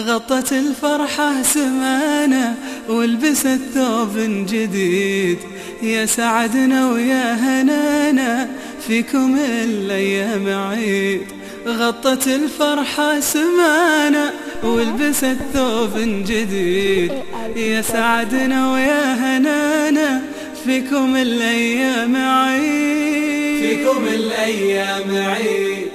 غطت الفرحة سمانة ولبست ثوب جديد. يا سعدنا ويا هنانا فيكم الأيام عيد غطت الفرحة سمانة ولبست ثوب جديد. يا سعدنا ويا هنانا فيكم الأيام عيد فيكم الأيام عيد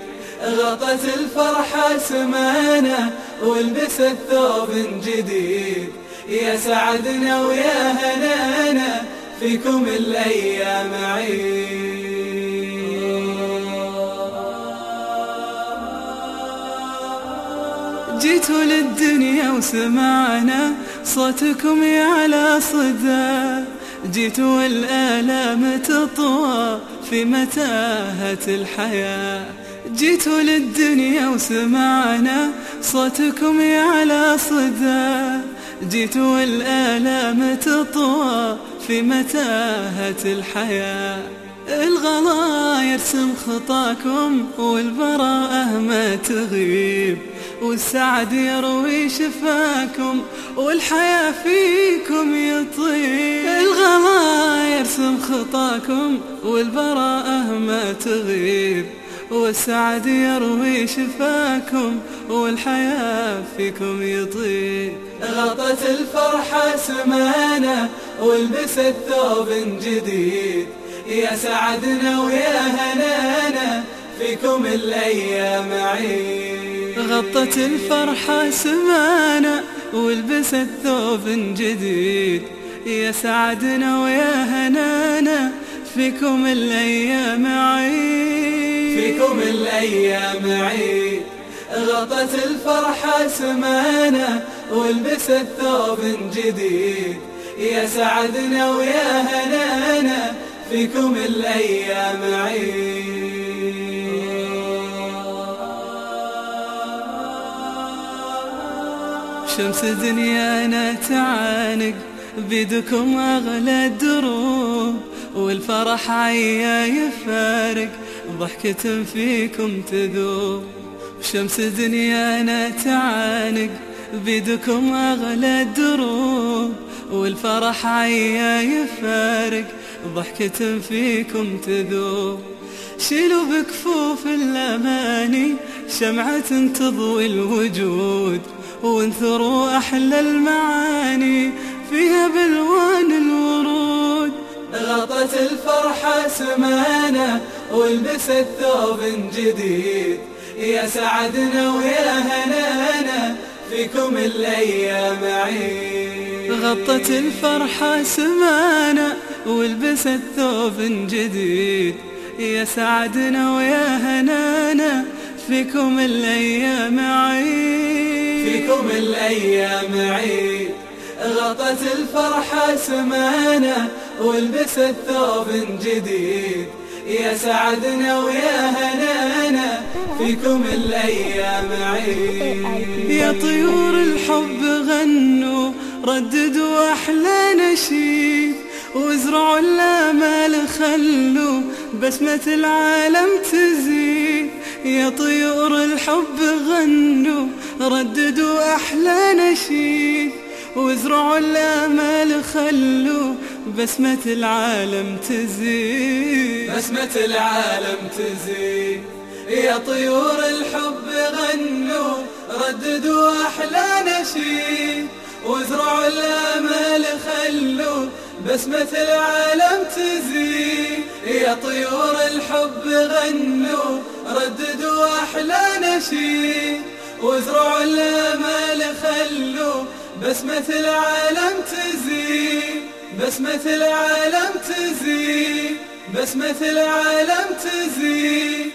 غطت الفرحة سمانة ولبست ثوب جديد. يا سعدنا ويا هنانا فيكم الأيام عيد. جيتوا للدنيا وسمعنا صوتكم يعلى صدى. جيتوا والآلام تطوى في متاهة الحياة. جيتوا للدنيا وسمعنا صوتكم يعلى صدى. جيتوا والآلام تطوى في متاهة الحياة. الغلا يرسم خطاكم والبراءة ما تغيب. والسعد يروي شفاكم والحياة فيكم يطيب. الغلا يرسم خطاكم والبراءة ما تغيب. والسعد يروي شفاكم والحياة فيكم يطيب. غطت الفرحة سمانة ولبست ثوب جديد. يا سعدنا ويا هنانا فيكم الأيام عيد. غطت الفرحة سمانة ولبست ثوب جديد. يا سعدنا ويا هنانا فيكم الأيام عيد. فيكم الأيام عيد. غطت الفرحة سمانة ولبست ثوب جديد. يا سعدنا ويا هنانا فيكم الأيام عيد. شمس دنيانا تعانق بيدكم أغلى الدروب والفرح عيا يفارق. ضحكة فيكم تذوب شمس دنيانا تعانق بيدكم أغلى الدروب والفرح عيا يفارق ضحكة فيكم تذوب. شيلوا بكفوف الأماني شمعة تضوي الوجود وانثروا أحلى المعاني فيها بلوان الورود غطت الفرحة سمانة ولبست ثوب جديد. يا سعدنا ويا هنانا فيكم الأيام عيد. غطت الفرحة سمانة ولبست ثوب جديد. يا سعدنا ويا هنانا فيكم الأيام عيد. فيكم الأيام عيد. غطت الفرحة سمانة ولبست ثوب جديد. يا سعدنا ويا هنانا فيكم الأيام عيد. يا طيور الحب غنوا رددوا أحلى نشيد. وازرعوا الآمال خلوا بسمة العالم تزيد. يا طيور الحب غنوا رددوا أحلى نشيد. وازرعوا الآمال خلوا بسمة العالم تزيد. بسمة العالم تزيد. يا طيور الحب غنوا رددوا أحلى نشيد وازرعوا الآمال خلوا بسمة العالم تزيد. يا طيور الحب غنوا رددوا أحلى نشيد وازرعوا الآمال خلوا بسمة العالم تزيد بسمة العالم تزيد بسمة العالم تزيد